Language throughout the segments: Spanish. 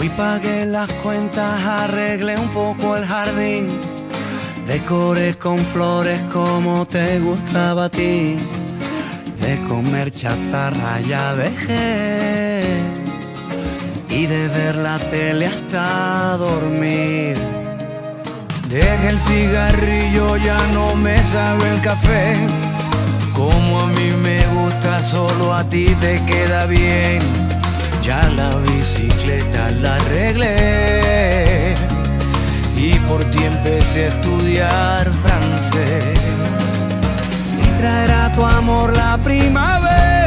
Y pagué las cuentas, arreglé un poco el jardín. Decoré con flores como te gustaba a ti. De comer chatarra ya dejé. Y de ver la tele hasta dormir. Deja el cigarrillo, ya no me sabe el café. Como a mí me gusta, solo a ti te queda bien. Ya la bicicleta la arreglé. Y por ti empecé a estudiar francés. Y traerá tu amor la primavera.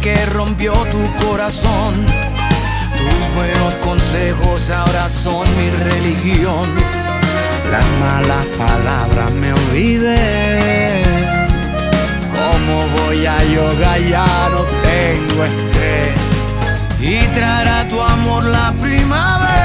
Que rompió tu corazón. Tus buenos consejos ahora son mi religión. Las malas palabras me olvidé. ¿Cómo voy a yoga? Ya no tengo estrés. Y traerá tu amor la primavera